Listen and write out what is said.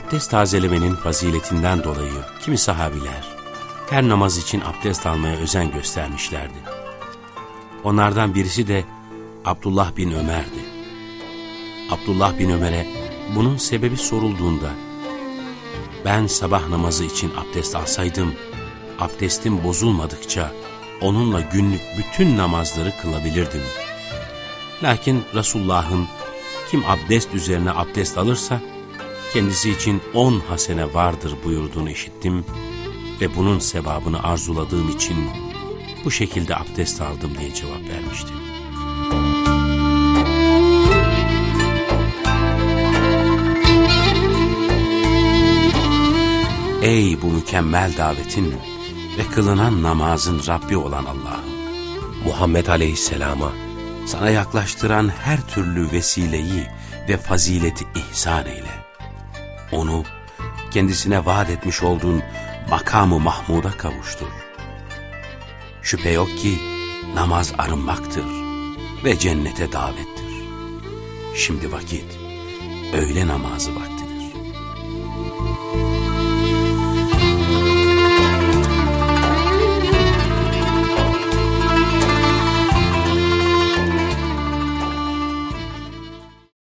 Abdest tazelemenin faziletinden dolayı kimi sahabiler her namaz için abdest almaya özen göstermişlerdi. Onlardan birisi de Abdullah bin Ömer'di. Abdullah bin Ömer'e bunun sebebi sorulduğunda ben sabah namazı için abdest alsaydım, abdestim bozulmadıkça onunla günlük bütün namazları kılabilirdim. Lakin Resulullah'ın kim abdest üzerine abdest alırsa kendisi için on hasene vardır buyurduğunu işittim ve bunun sevabını arzuladığım için bu şekilde abdest aldım diye cevap vermişti. Ey bu mükemmel davetin ve kılınan namazın Rabbi olan Allah'ım! Muhammed Aleyhisselam'a sana yaklaştıran her türlü vesileyi ve fazileti ihsan eyle. Onu kendisine vaat etmiş olduğun makamı Mahmud'a kavuştur. Şüphe yok ki namaz arınmaktır ve cennete davettir. Şimdi vakit, öğle namazı vakti.